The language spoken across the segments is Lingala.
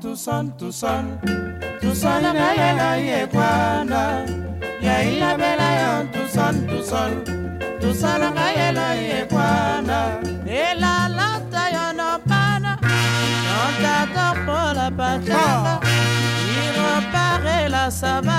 tuson tuson tuson nalela ye kwana ya ilabela ya tuson tuson tuson ngayela ye kwana sabá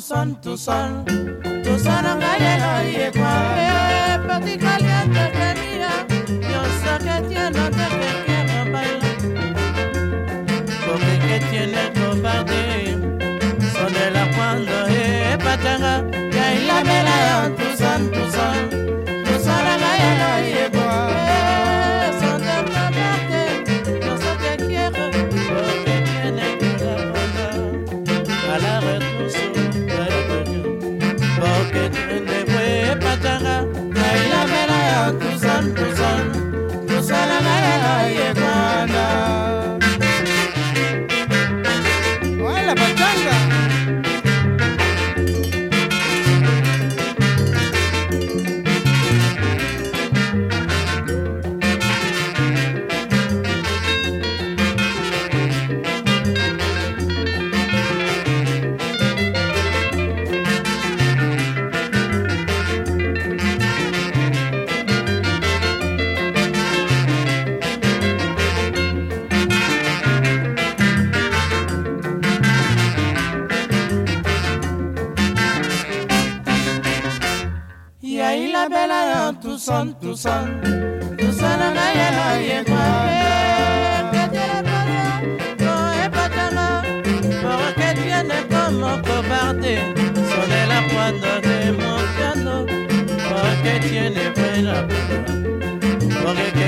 son tu son tu son ngalelo yekwa pati caliente querida yo sé que tiene que te quiero bailar porque que tiene cobarde son de la cuando eh patanga ya y la mela tu son tu son não sou. labela yo tusan tusan tusananga ye na yekwa epetelapele to epatanga poroke tiene komoko parte sonela poando de mon piano poroke tiene pena pena